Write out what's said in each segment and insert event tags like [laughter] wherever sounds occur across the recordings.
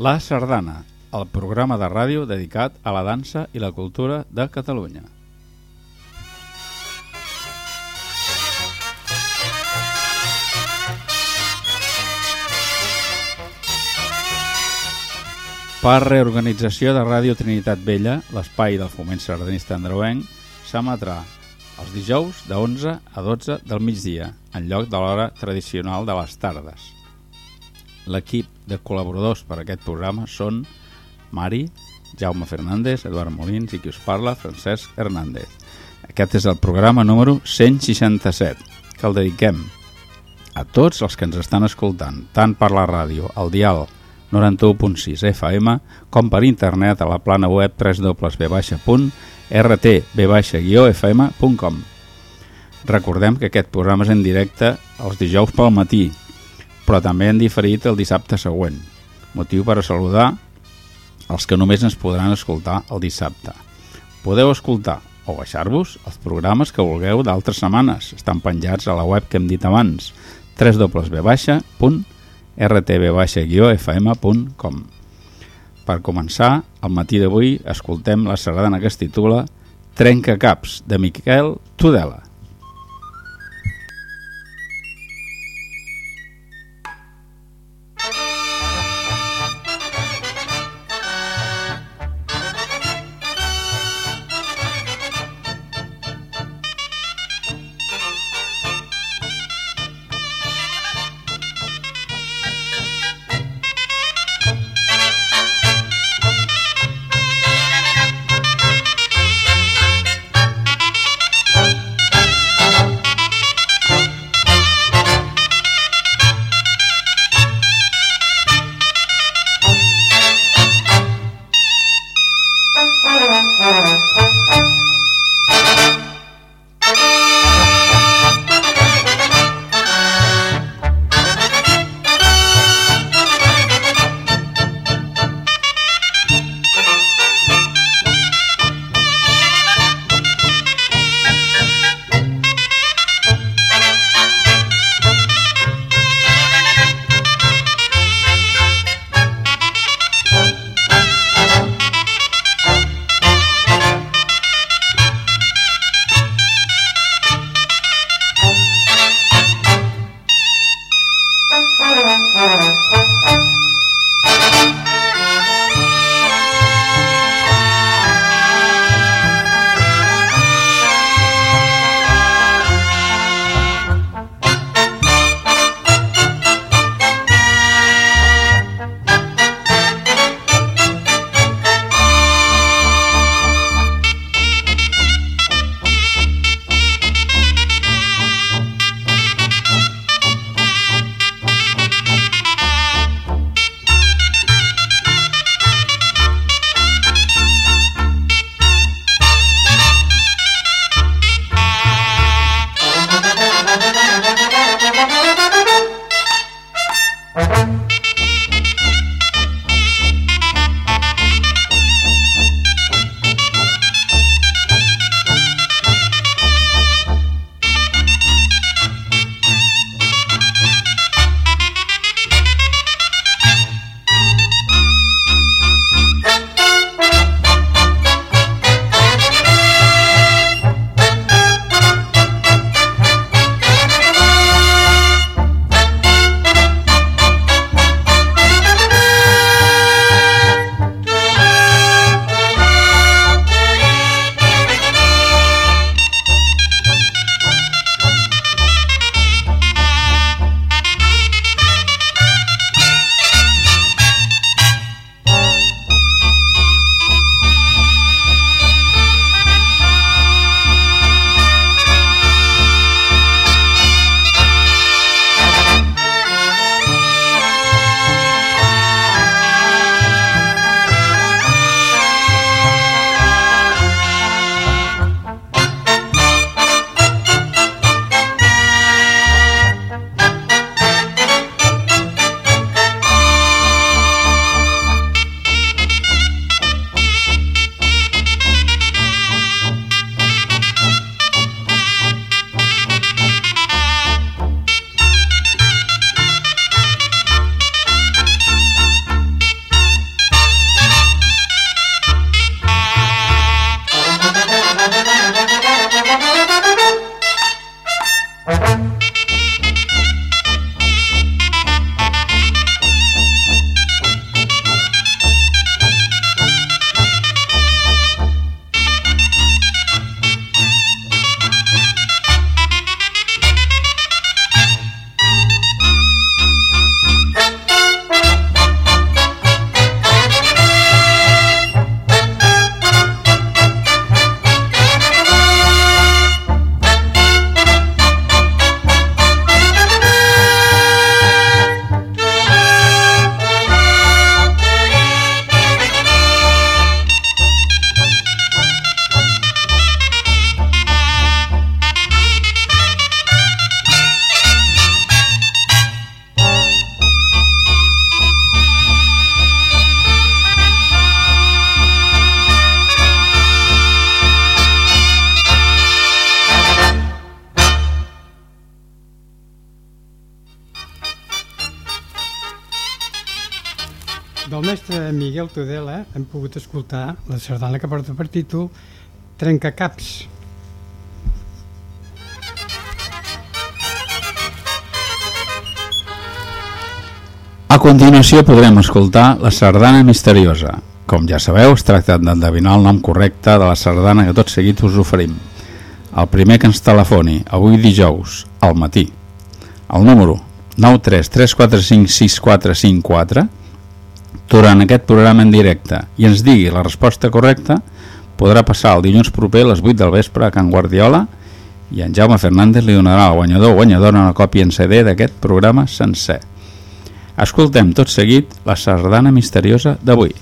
La Sardana, el programa de ràdio dedicat a la dansa i la cultura de Catalunya. Per reorganització de Ràdio Trinitat Vella, l'espai del foment sardanista andreuenc s'emetrà els dijous de 11 a 12 del migdia, en lloc de l'hora tradicional de les tardes. L'equip de col·laboradors per a aquest programa són Mari, Jaume Fernández, Eduard Molins i qui us parla, Francesc Hernández. Aquest és el programa número 167, que el dediquem a tots els que ens estan escoltant, tant per la ràdio, al dial 91.6 FM, com per internet a la plana web www.rtb-fm.com. Recordem que aquest programa és en directe els dijous pel matí, però també en diferit el dissabte següent, motiu per a saludar els que només ens podran escoltar el dissabte. Podeu escoltar o baixar-vos els programes que vulgueu d'altres setmanes. Estan penjats a la web que hem dit abans, www.rtb.fm rtb-fm.com Per començar, al matí d'avui escoltem la sardana que es titula Trencacaps, de Miquel Tudela. Mestre Miguel Tudela hem pogut escoltar la sardana que porta per títol Trencacaps. A continuació podrem escoltar la sardana misteriosa. Com ja sabeu, es tracta d'endevinar el nom correcte de la sardana que tot seguit us oferim. El primer que ens telefoni, avui dijous, al matí. El número 933456454 durant aquest programa en directe i ens digui la resposta correcta podrà passar el dilluns proper a les 8 del vespre a Can Guardiola i en Jaume Fernández li donarà al guanyador o guanyadora una còpia en CD d'aquest programa sencer. Escoltem tot seguit la sardana misteriosa d'avui.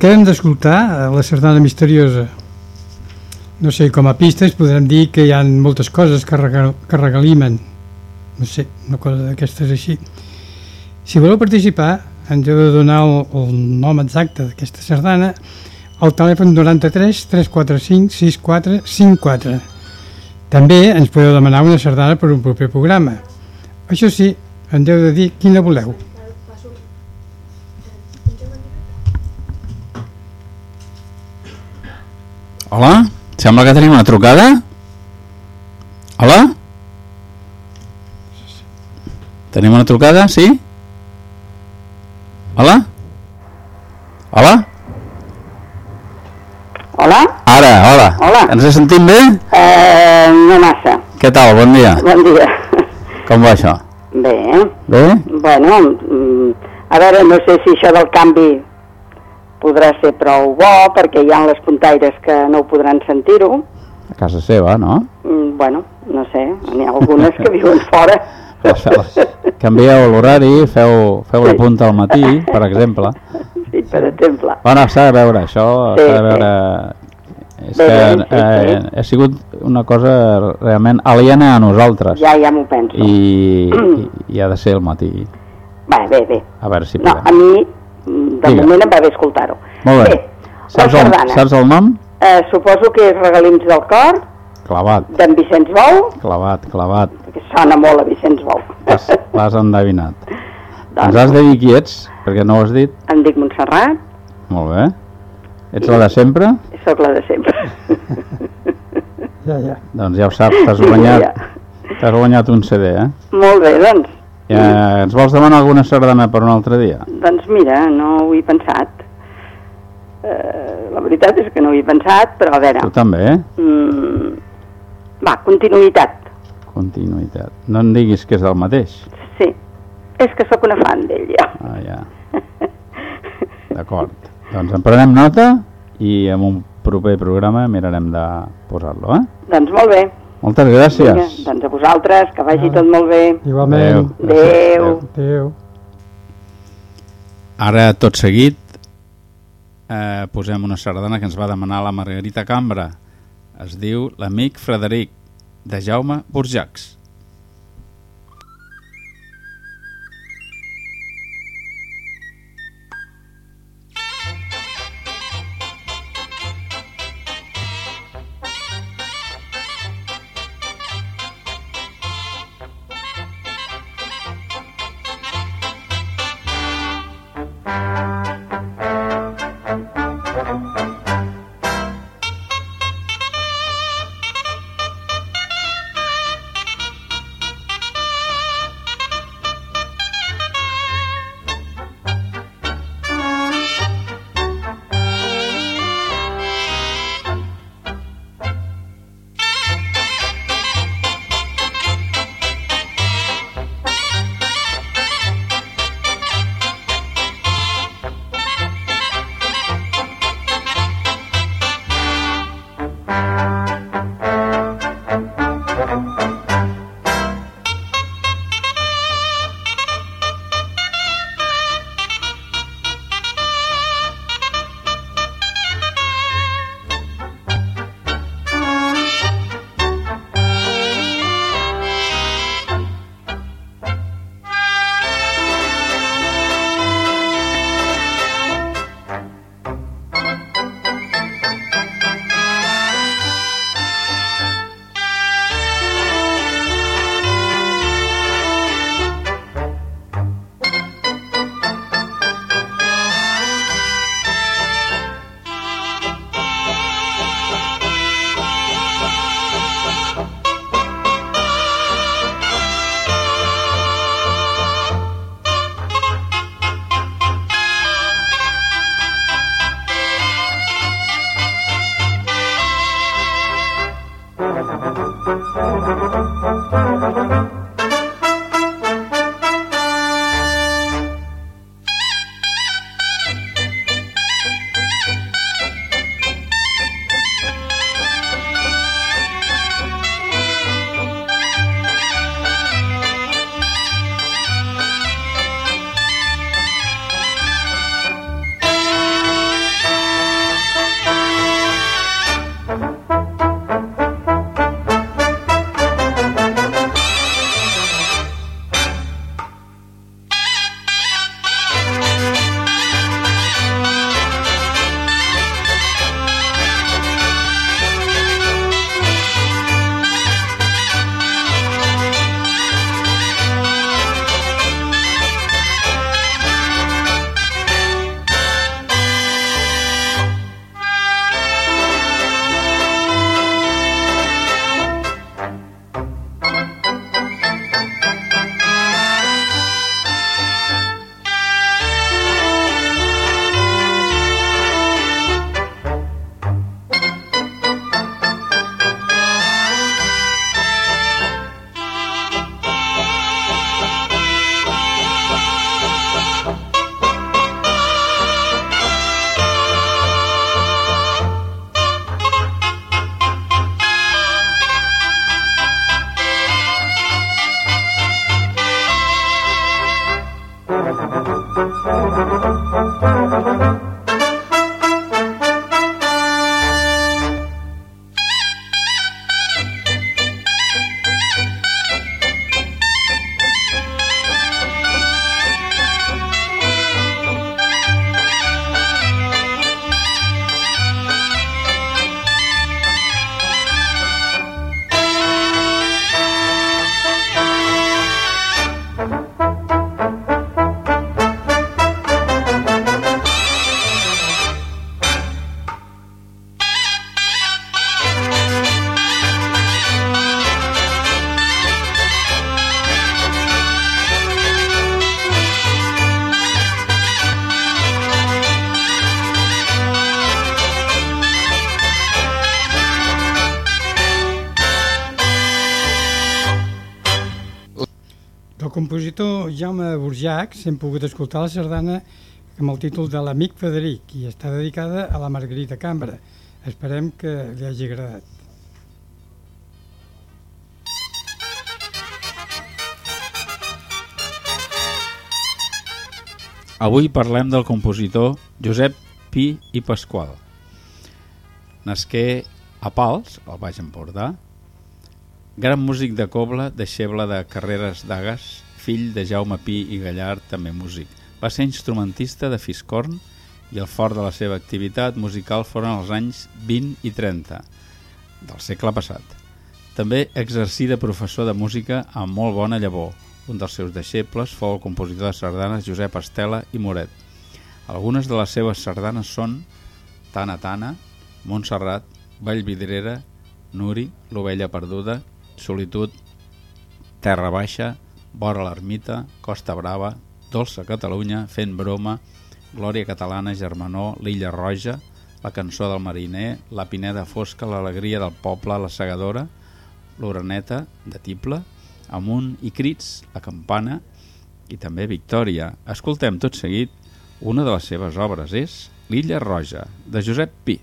Acabem d'escoltar eh, la sardana misteriosa. No sé, com a pistes podrem dir que hi ha moltes coses que, regal, que regalimen. No sé, una cosa d'aquestes així. Si voleu participar, ens heu de donar el, el nom exacte d'aquesta sardana al telèfon 93 345 6454. També ens podeu demanar una sardana per un proper programa. Això sí, ens heu de dir quina voleu. Hola? Sembla que tenim una trucada? Hola? Tenim una trucada, sí? Hola? Hola? Hola? Ara, hola. Hola. Ens he sentit bé? Eh, no massa. Què tal? Bon dia. Bon dia. Com va això? Bé, Bé? bueno, mm, a veure, no sé si això del canvi podrà ser prou bo, perquè hi ha les puntaires que no ho podran sentir-ho. A casa seva, no? Mm, Bueno, no sé, n'hi ha algunes que viuen [laughs] fora. Canvieu l'horari, feu, feu la Sí. punta al matí, per exemple. Sí, per exemple. Bueno, s'ha de veure això, Sí, s'ha de sí. veure... És Bé, que sí, eh, sí. ha sigut una cosa realment aliena a nosaltres Ja, ja m'ho penso. i, [clears throat] i, i ha de ser el matí. Va, bé, bé. A veure si No, podem. a mi, de Digue. moment em va bé escoltar-ho. Molt bé. Bé, Saps el, saps el nom? Eh, suposo que és Regalins del Cor, Clavat, d'en Vicenç Bou, clavat, clavat. que sona molt a Vicenç Bou. L'has endevinat. [laughs] Doncs- Ens has de dir qui ets, perquè no ho has dit. Em dic Montserrat, Molt bé. Ets la de sempre? i sóc la de sempre. Ja, ja. Doncs ja ho saps, t'has guanyat, [laughs] Ja. t'has guanyat un CD, eh? Molt bé, doncs. Ja, ens vols demanar alguna sardana per un altre dia? Doncs mira, no ho he pensat. Eh, la veritat és que no ho he pensat, però a veure... Tu també, eh? Mm, va, continuïtat. Continuïtat. No em diguis que és el mateix. Sí, és que sóc una fan d'ell, ja. Ah, ja. D'acord. Doncs en prenem nota i en un proper programa mirarem de posar-lo, eh? Doncs molt bé. Moltes gràcies. Vinga, doncs a vosaltres, que vagi tot molt bé. Igualment. Adéu. Adéu. Ara, tot seguit, eh, posem una sardana que ens va demanar la Margarita Cambra. Es diu L'amic Frederic, de Jaume Burjacs. Jaume Burjac s'hem pogut escoltar la sardana amb el títol de l'Amic Federic i està dedicada a la Margarita Cambra. Esperem que li hagi agradat. Avui parlem del compositor Josep Pi i Pasqual. Nasqué a Pals, al Baix Empordà, gran músic de cobla, deixeble de Carreres d'Agas, fill de Jaume Pi i Gallard, també músic. Va ser instrumentista de Fiscorn i el fort de la seva activitat musical foren els anys 20 i 30 del segle passat. També exercí de professor de música amb molt bona llavor. Un dels seus deixebles fou el compositor de sardanes Josep Estela i Moret. Algunes de les seves sardanes són Tana Tana, Montserrat, Vallvidrera, Nuri, l'ovella perduda, Solitud, Terra Baixa, Vora l'Ermita, Costa Brava, Dolça Catalunya, Fent Broma, Glòria Catalana, Germanó, l'Illa Roja, la cançó del mariner, la Pineda Fosca, l'alegria del poble, la segadora, l'Oreneta, de Tible, Amunt i Crits, la campana i també Victòria. Escoltem tot seguit una de les seves obres, és L'Illa Roja, de Josep Pi.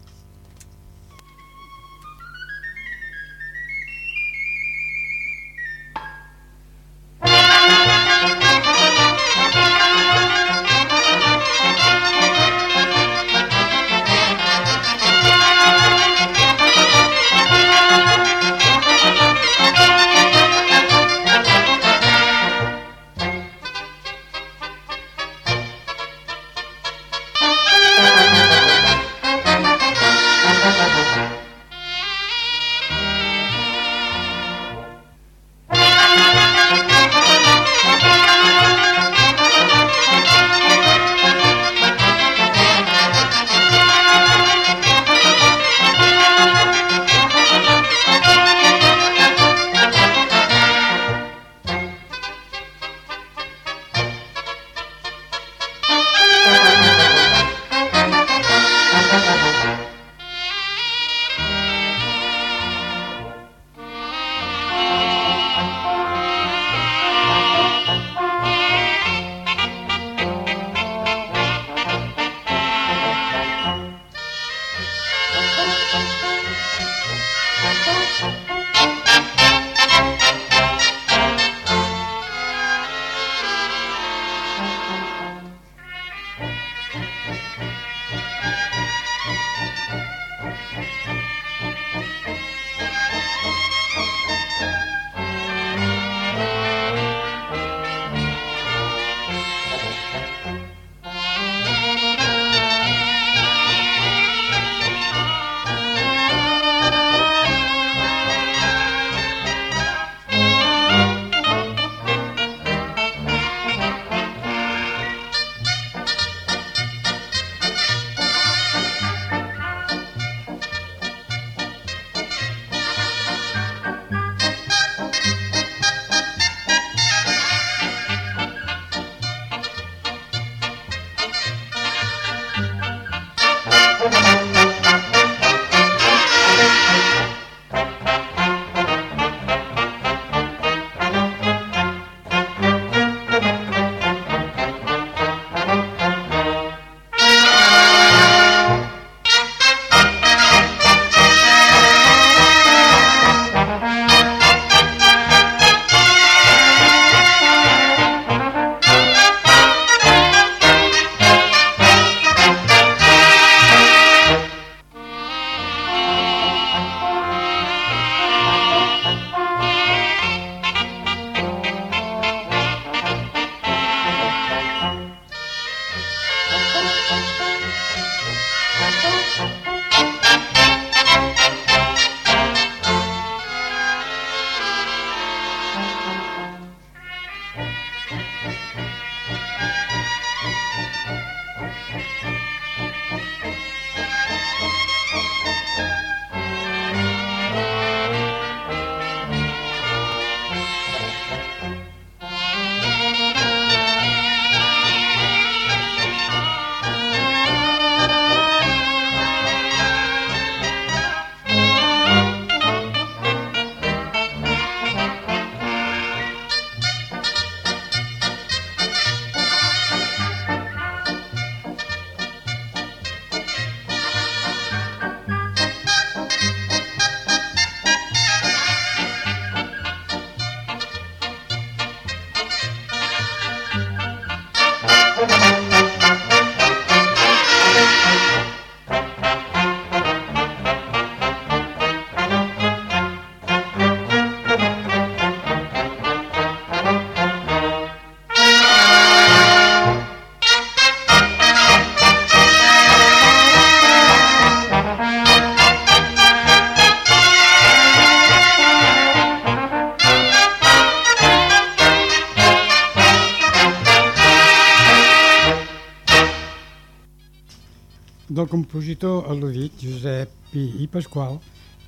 Compositor al·ludit Josep Pi i Pasqual,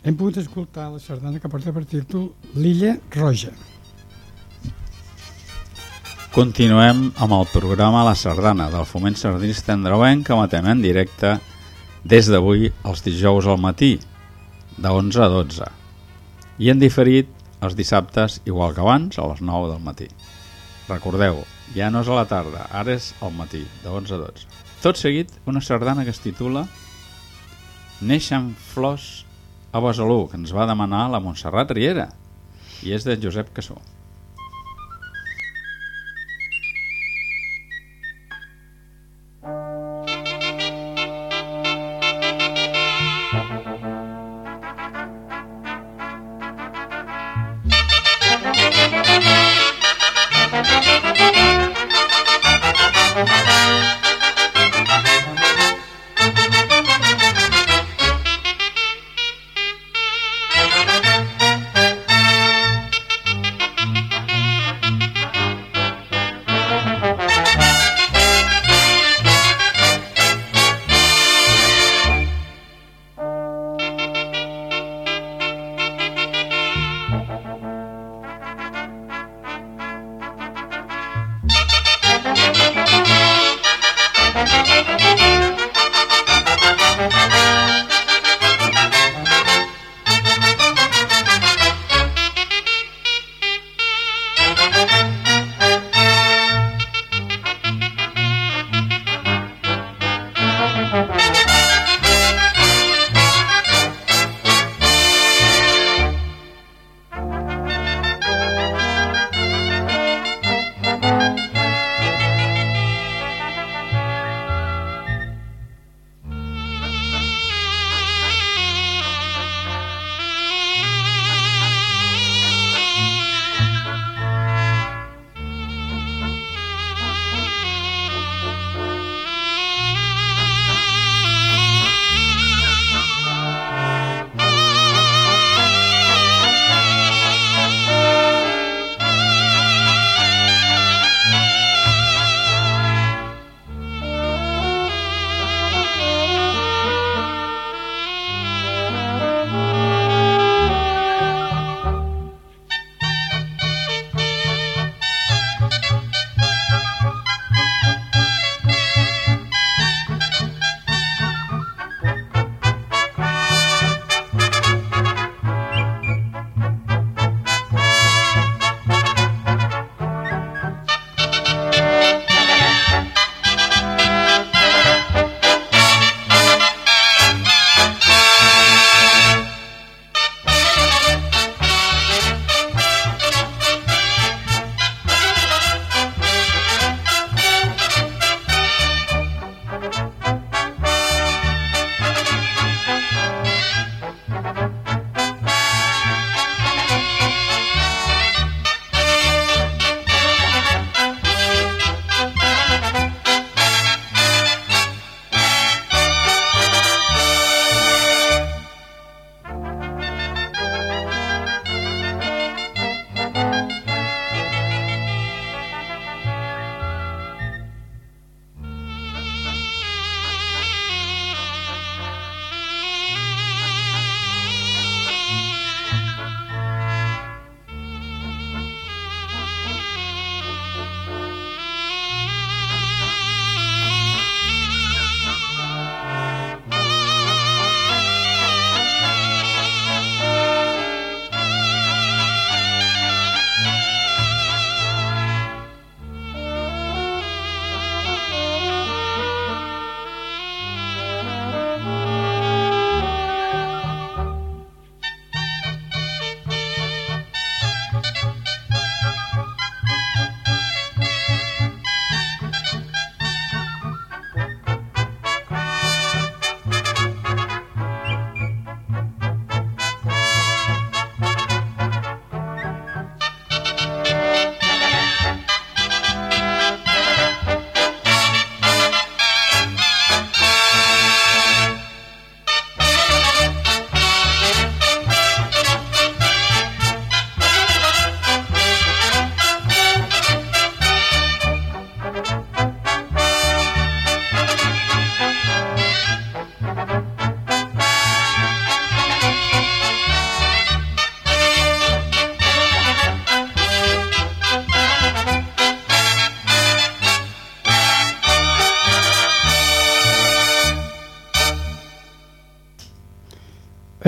hem pogut escoltar la sardana que porta per títol L'Illa Roja. Continuem amb el programa La Sardana del Foment Sardinista Andreuenc que matem en directe des d'avui els dijous al matí, de 11 a 12, i en diferit els dissabtes igual que abans, a les 9 del matí. Recordeu, ja no és a la tarda, ara és al matí, de 11 a 12. Tot seguit, una sardana que es titula Neixen flors a Besalú, que ens va demanar la Montserrat Riera, i és de Josep Cassó.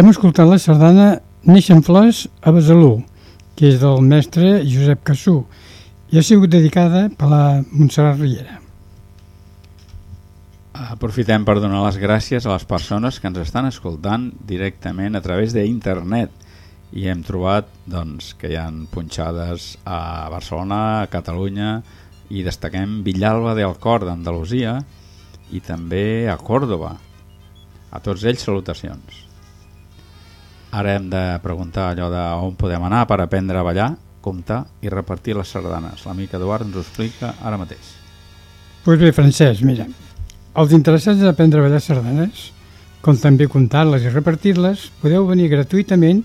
Hem escoltat la sardana Neixen flors a Besalú, que és del mestre Josep Cassú, i ha sigut dedicada per la Montserrat Riera. Aprofitem per donar les gràcies a les persones que ens estan escoltant directament a través d'internet i hem trobat doncs, que hi han punxades a Barcelona, a Catalunya i destaquem Villalba de Alcor d'Andalusia i també a Còrdoba. A tots ells salutacions. Ara hem de preguntar allò de on podem anar per aprendre a ballar, comptar i repartir les sardanes. L'amic Eduard ens ho explica ara mateix. Doncs pues bé, Francesc, mira, els interessats en aprendre a ballar sardanes, com també comptar-les i repartir-les, podeu venir gratuïtament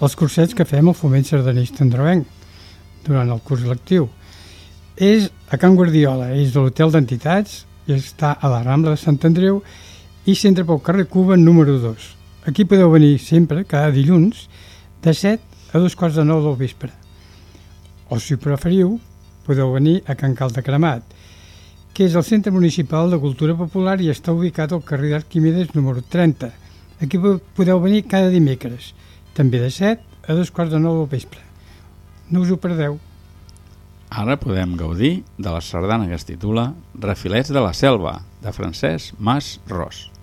als cursets que fem al Foment Sardanista Androvenc durant el curs lectiu. És a Can Guardiola, és de l'Hotel d'Entitats i està a la Rambla de Sant Andreu i centre pel carrer Cuba número 2. Aquí podeu venir sempre, cada dilluns, de 7 a dos quarts de 9 del vespre. O si preferiu, podeu venir a Can Cal de Cremat, que és el Centre Municipal de Cultura Popular i està ubicat al carrer d'Arquimedes número 30. Aquí podeu venir cada dimecres també de 7 a dos quarts de 9 del vespre. No us ho perdeu. Ara podem gaudir de la sardana que es titula Refilets de la Selva, de Francesc Mas Ros.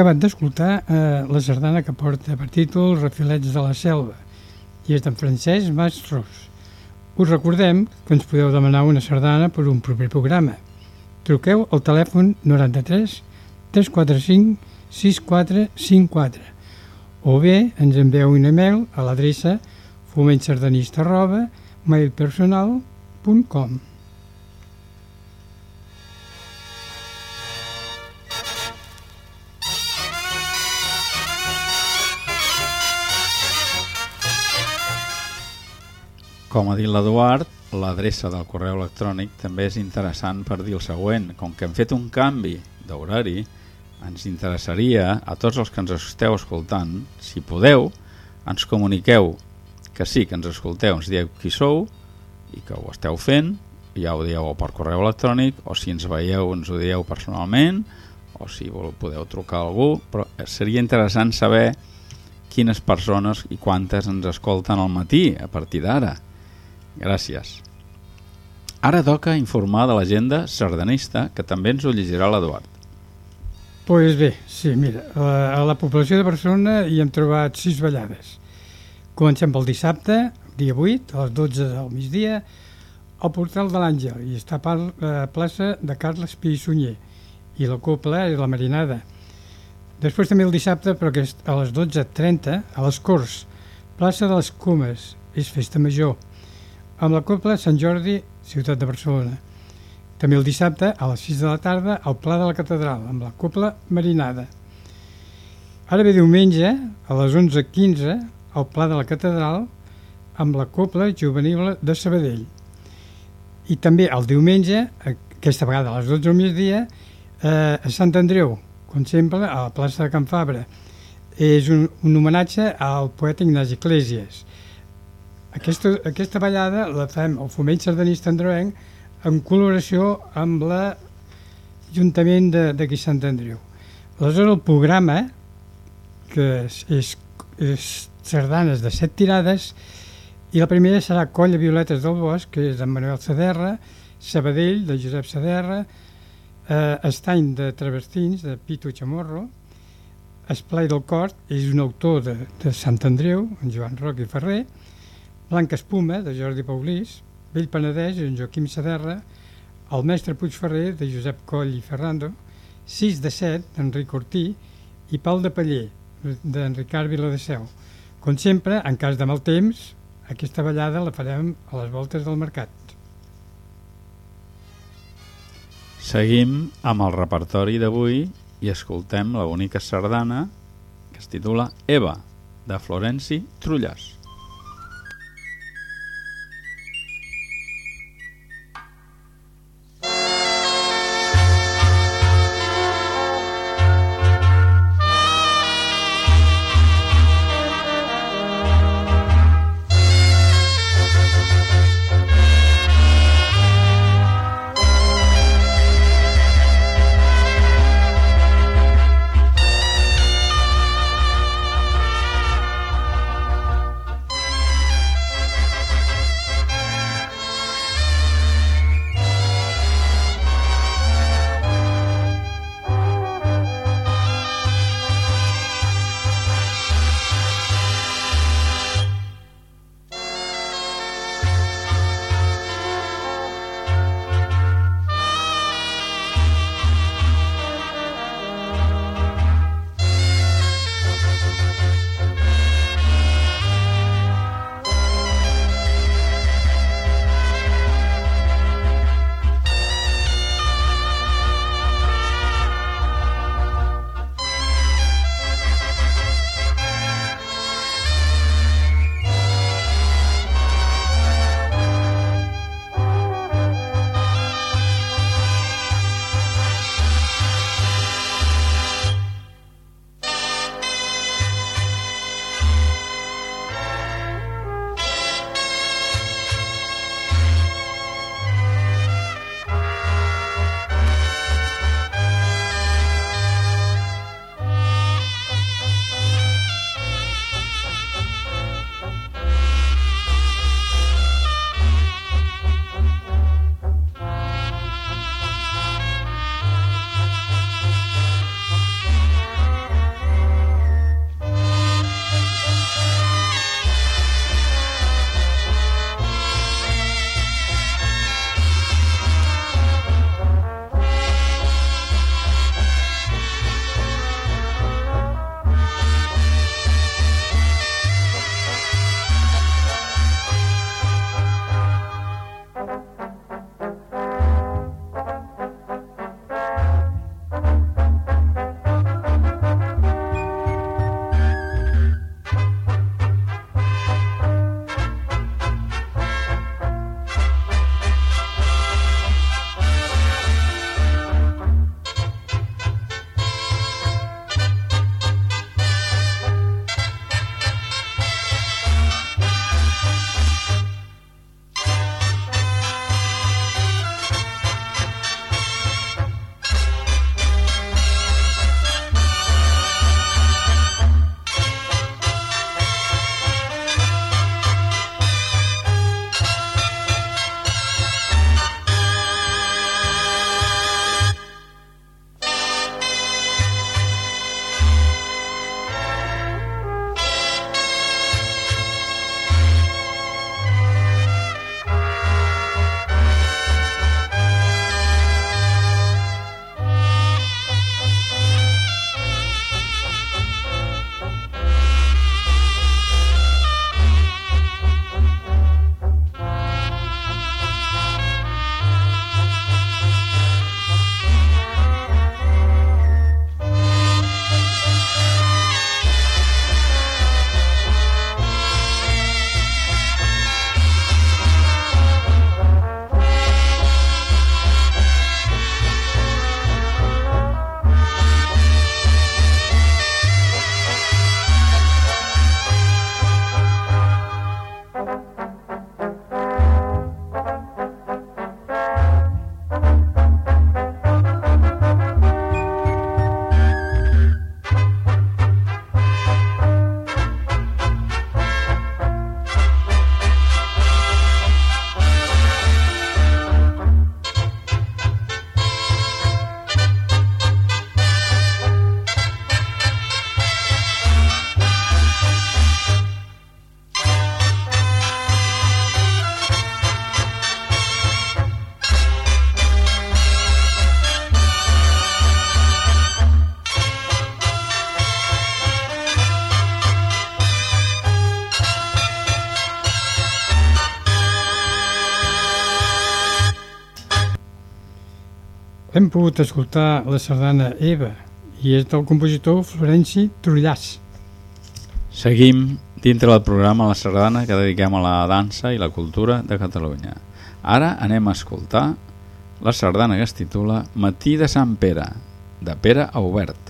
Acabat d'escoltar eh, la sardana que porta per títol Refilets de la selva i és d'en Francesc Mastros. Us recordem que ens podeu demanar una sardana per un proper programa. Truqueu al telèfon 93 345 6454 o bé ens envieu un email a l'adreça fomentsardanista arroba mailpersonal.com Com ha dit l'Eduard, l'adreça del correu electrònic també és interessant per dir el següent. Com que hem fet un canvi d'horari, ens interessaria a tots els que ens esteu escoltant, si podeu, ens comuniqueu que sí, que ens escolteu, ens dieu qui sou i que ho esteu fent, ja ho dieu per correu electrònic, o si ens veieu ens ho dieu personalment, o si podeu trucar a algú, però seria interessant saber quines persones i quantes ens escolten al matí a partir d'ara. Gràcies. Ara toca informar de l'agenda sardanista, que també ens ho llegirà l'Eduard. Pues bé, sí, mira, a la població de Barcelona hi hem trobat sis ballades. Comencem pel dissabte, dia 8, a les 12 del migdia, al portal de l'Àngel, i està a la plaça de Carles Pi Sunyer, i la copla és la Marinada. Després també el dissabte, però que és a les 12.30, a les Corts, plaça de les Comes, és festa major amb la Copla Sant Jordi, ciutat de Barcelona. També el dissabte, a les 6 de la tarda, al Pla de la Catedral, amb la Copla Marinada. Ara ve diumenge, a les 11.15, al Pla de la Catedral, amb la Copla Juvenil de Sabadell. I també el diumenge, aquesta vegada a les 12 del migdia, eh, a Sant Andreu, com sempre, a la plaça de Can Fabra. És un, un homenatge al poeta Ignasi Iglesias aquesta, aquesta ballada la fem al Foment Sardanista Andreuenc en col·laboració amb l'Ajuntament d'aquí Sant Andreu. Aleshores el programa, que és, és, és sardanes de set tirades, i la primera serà Colla Violetes del Bosc, que és d'en Manuel Saderra, Sabadell, de Josep Saderra, eh, Estany de Travestins, de Pitu Chamorro, Esplai del Cort, és un autor de, de Sant Andreu, en Joan Roc i Ferrer, Blanca Espuma, de Jordi Paulís, Vell Penedès, en Joaquim Saderra, El mestre Puigferrer, de Josep Coll i Ferrando, Sis de Set, d'Enric Ortí, i Pal de Paller, d'en Ricard Viladeseu. Com sempre, en cas de mal temps, aquesta ballada la farem a les voltes del mercat. Seguim amb el repertori d'avui i escoltem la bonica sardana que es titula Eva, de Florenci Trullàs. Hem pogut escoltar la sardana Eva i és del compositor Florenci Trullàs. Seguim dintre del programa La Sardana que dediquem a la dansa i la cultura de Catalunya. Ara anem a escoltar la sardana que es titula Matí de Sant Pere, de Pere Aubert.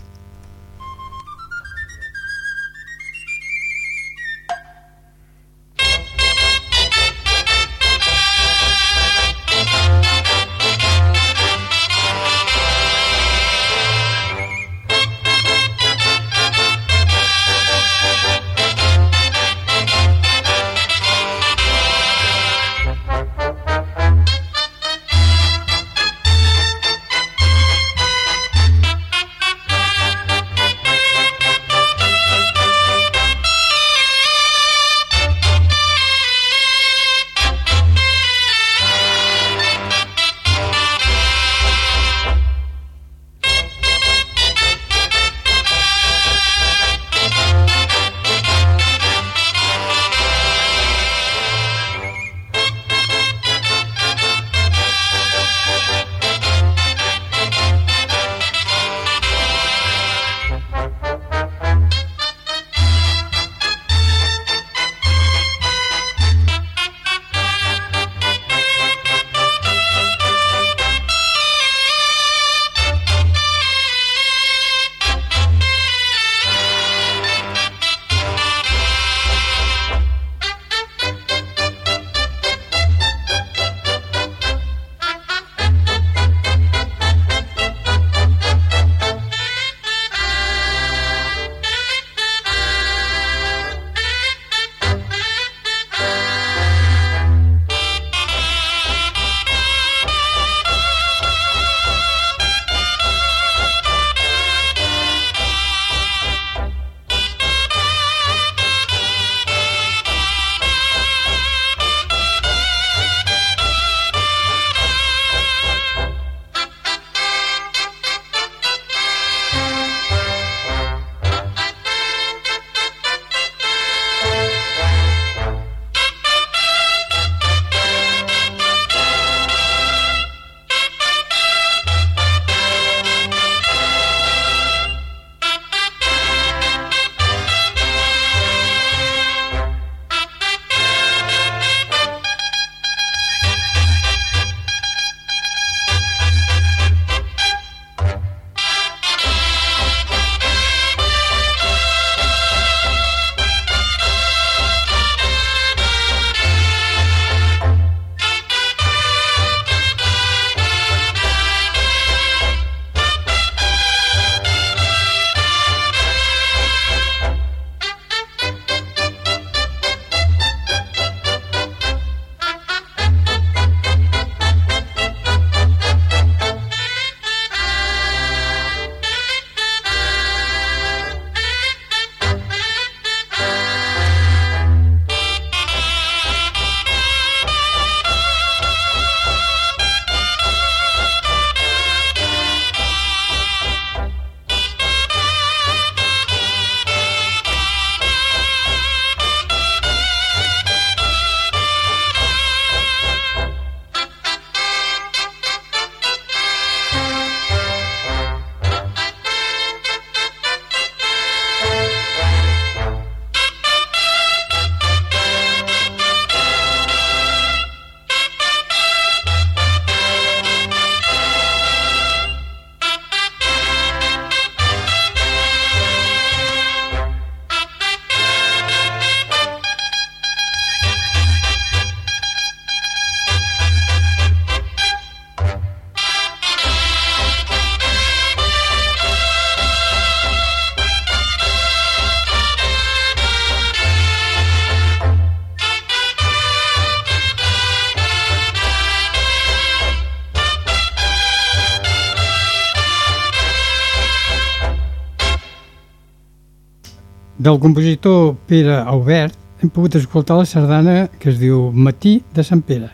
Del compositor Pere Aubert hem pogut escoltar la sardana que es diu Matí de Sant Pere.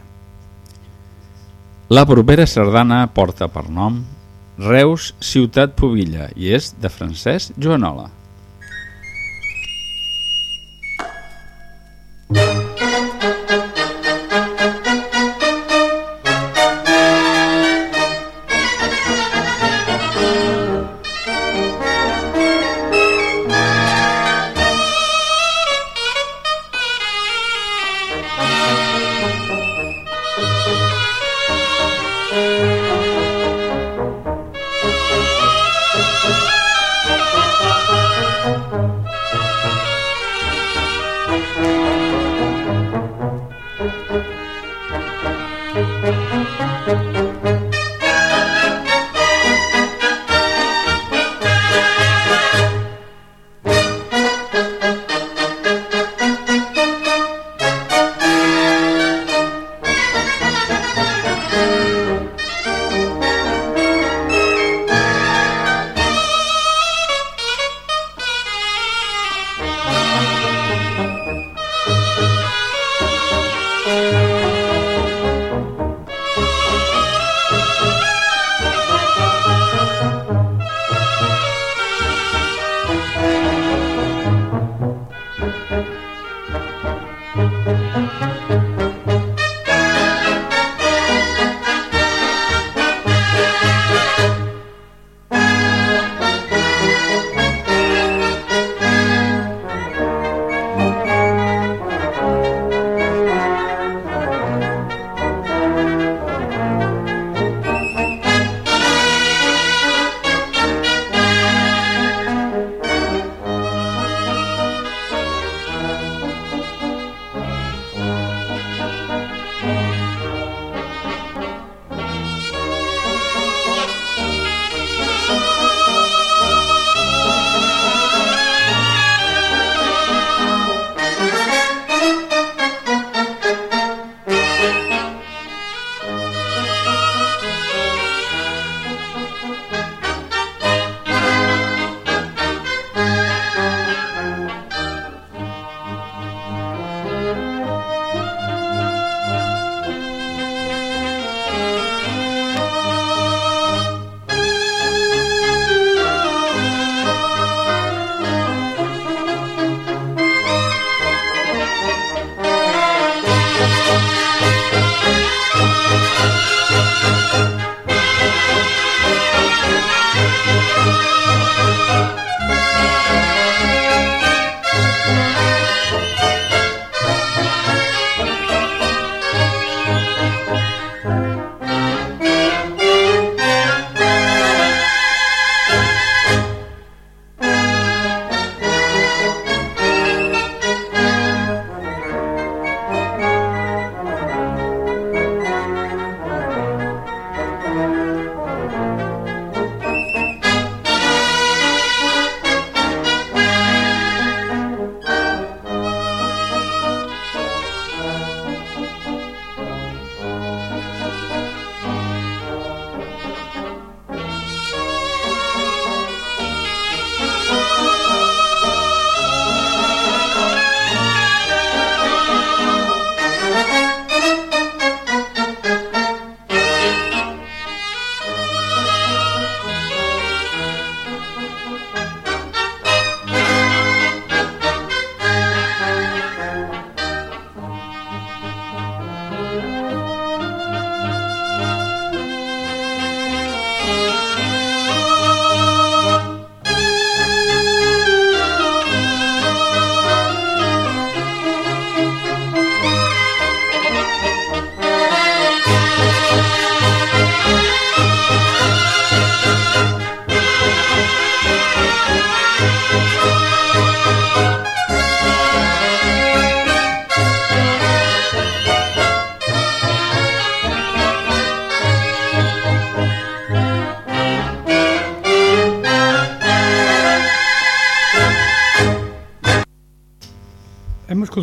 La propera sardana porta per nom Reus, ciutat Pobilla i és de Francesc Joanola.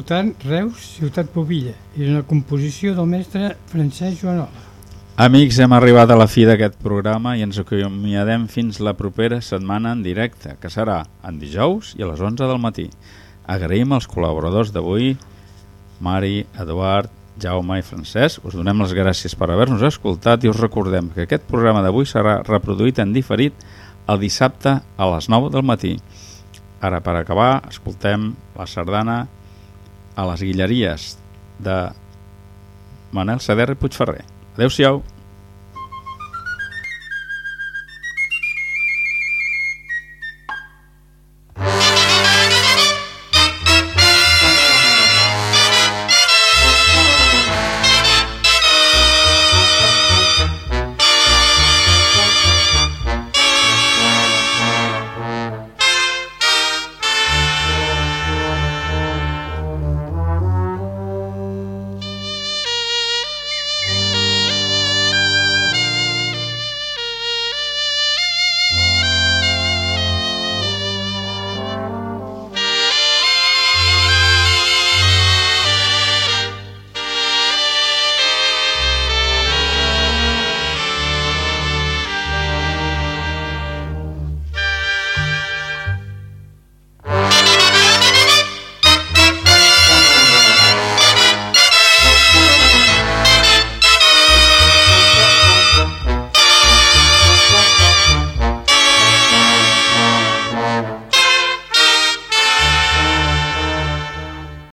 Hem escoltat Reus, Ciutat Bovilla, i una composició del mestre Francesc Joanola. Amics, hem arribat a la fi d'aquest programa i ens acomiadem fins la propera setmana en directe, que serà en dijous i a les 11 del matí. Agraïm als col·laboradors d'avui, Mari, Eduard, Jaume i Francesc. Us donem les gràcies per haver-nos escoltat i us recordem que aquest programa d'avui serà reproduït en diferit el dissabte a les 9 del matí. Ara, per acabar, escoltem la sardana a les Guilleries de Manel Sader i Puigferrer. Adéu-siau.